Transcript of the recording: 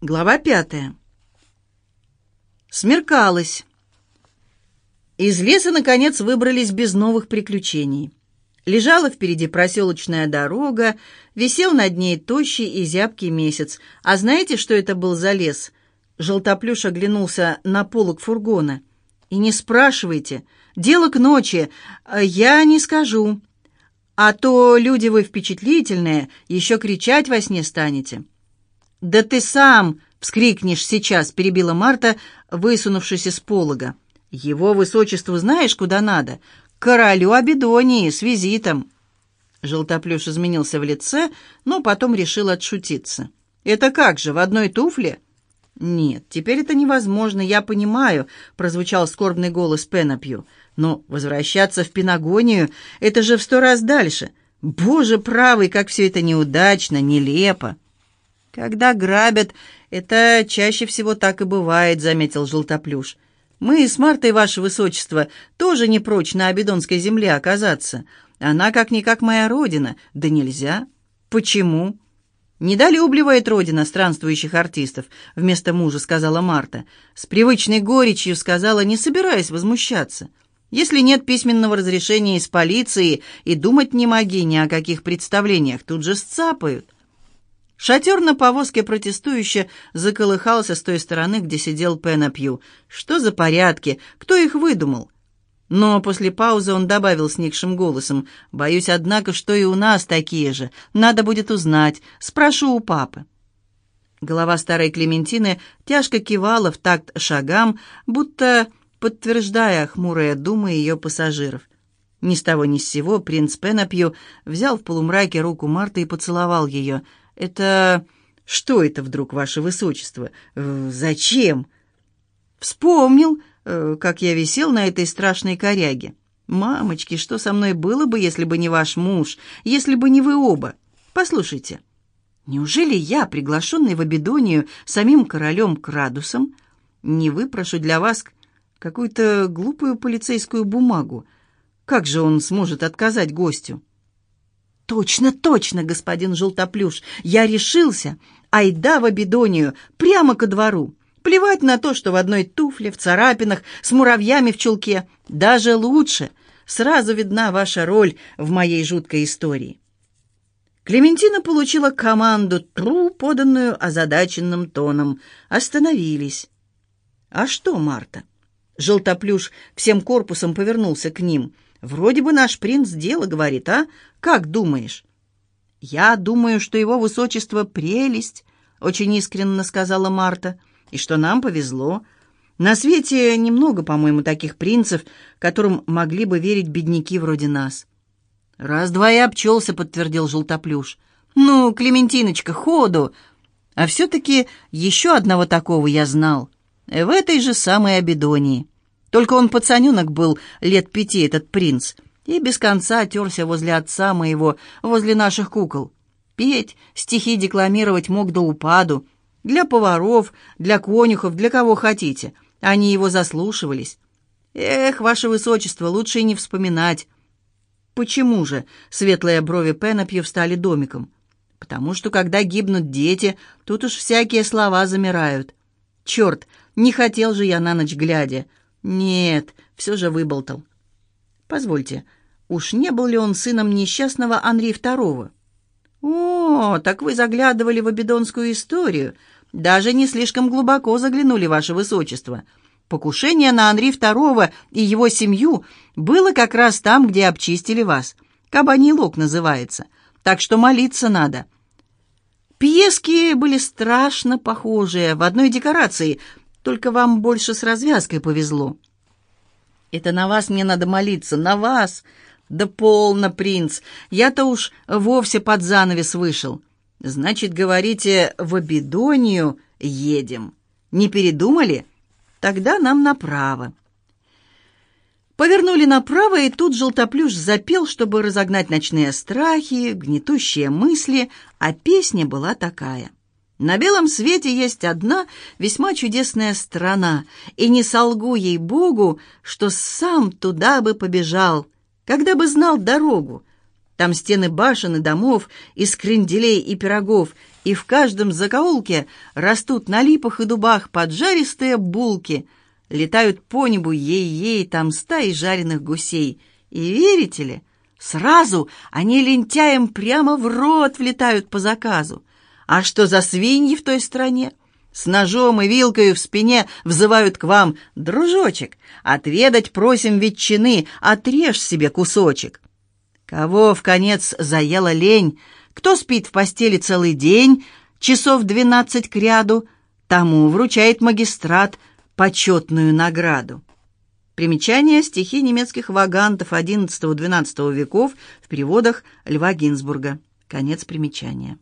Глава пятая. Смеркалось. Из леса, наконец, выбрались без новых приключений. Лежала впереди проселочная дорога, висел над ней тощий и зябкий месяц. А знаете, что это был за лес? Желтоплюш оглянулся на полок фургона. «И не спрашивайте. Дело к ночи. Я не скажу. А то люди вы впечатлительные, еще кричать во сне станете». «Да ты сам!» — вскрикнешь сейчас, — перебила Марта, высунувшись из полога. «Его высочеству знаешь, куда надо? Королю Абидонии с визитом!» Желтоплюш изменился в лице, но потом решил отшутиться. «Это как же, в одной туфле?» «Нет, теперь это невозможно, я понимаю», — прозвучал скорбный голос Пенопью. «Но возвращаться в Пенагонию — это же в сто раз дальше. Боже правый, как все это неудачно, нелепо!» «Когда грабят, это чаще всего так и бывает», — заметил Желтоплюш. «Мы с Мартой, ваше высочество, тоже не прочь на Абидонской земле оказаться. Она как-никак моя родина. Да нельзя. Почему?» «Недолюбливает родина странствующих артистов», — вместо мужа сказала Марта. С привычной горечью сказала, не собираясь возмущаться. «Если нет письменного разрешения из полиции, и думать не моги ни о каких представлениях, тут же сцапают». Шатер на повозке протестующе заколыхался с той стороны, где сидел Пенопью. «Что за порядки? Кто их выдумал?» Но после паузы он добавил сникшим голосом, «Боюсь, однако, что и у нас такие же. Надо будет узнать. Спрошу у папы». Голова старой Клементины тяжко кивала в такт шагам, будто подтверждая хмурые думы ее пассажиров. Ни с того ни с сего принц Пенопью взял в полумраке руку Марты и поцеловал ее – «Это... что это вдруг, ваше высочество? Э, зачем?» «Вспомнил, э, как я висел на этой страшной коряге. Мамочки, что со мной было бы, если бы не ваш муж, если бы не вы оба? Послушайте, неужели я, приглашенный в Абидонию самим королем Крадусом, не выпрошу для вас какую-то глупую полицейскую бумагу? Как же он сможет отказать гостю?» «Точно, точно, господин Желтоплюш, я решился. Айда в Абидонию, прямо ко двору. Плевать на то, что в одной туфле, в царапинах, с муравьями в чулке. Даже лучше. Сразу видна ваша роль в моей жуткой истории». Клементина получила команду, тру, поданную озадаченным тоном. Остановились. «А что, Марта?» Желтоплюш всем корпусом повернулся к ним – Вроде бы наш принц дело говорит, а? Как думаешь?» «Я думаю, что его высочество прелесть», — очень искренне сказала Марта, «и что нам повезло. На свете немного, по-моему, таких принцев, которым могли бы верить бедняки вроде нас». «Раз-два и обчелся», — подтвердил Желтоплюш. «Ну, Клементиночка, ходу!» А все-таки еще одного такого я знал. В этой же самой Абидонии. Только он пацаненок был, лет пяти, этот принц, и без конца терся возле отца моего, возле наших кукол. Петь, стихи декламировать мог до упаду. Для поваров, для конюхов, для кого хотите. Они его заслушивались. Эх, ваше высочество, лучше и не вспоминать. Почему же светлые брови Пенопью встали домиком? Потому что, когда гибнут дети, тут уж всякие слова замирают. Черт, не хотел же я на ночь глядя. Нет, все же выболтал. Позвольте, уж не был ли он сыном несчастного Анри II? О, так вы заглядывали в абидонскую историю. Даже не слишком глубоко заглянули, ваше высочество. Покушение на Анри II и его семью было как раз там, где обчистили вас. Кабаний лог называется. Так что молиться надо. Пьески были страшно похожие, в одной декорации, только вам больше с развязкой повезло. Это на вас мне надо молиться, на вас. Да полно, принц. Я-то уж вовсе под занавес вышел. Значит, говорите, в Абидонию едем. Не передумали? Тогда нам направо. Повернули направо, и тут желтоплюш запел, чтобы разогнать ночные страхи, гнетущие мысли, а песня была такая. На белом свете есть одна весьма чудесная страна, и не солгу ей Богу, что сам туда бы побежал, когда бы знал дорогу. Там стены башен и домов, из кренделей и пирогов, и в каждом закоулке растут на липах и дубах поджаристые булки. Летают по небу ей-ей, там стаи жареных гусей. И верите ли, сразу они лентяем прямо в рот влетают по заказу. А что за свиньи в той стране? С ножом и вилкой в спине взывают к вам, «Дружочек, отведать просим ветчины, отрежь себе кусочек». Кого в конец заела лень, кто спит в постели целый день, часов двенадцать к ряду, тому вручает магистрат почетную награду. Примечание стихи немецких вагантов XI-XII веков в переводах Льва Гинзбурга. Конец примечания.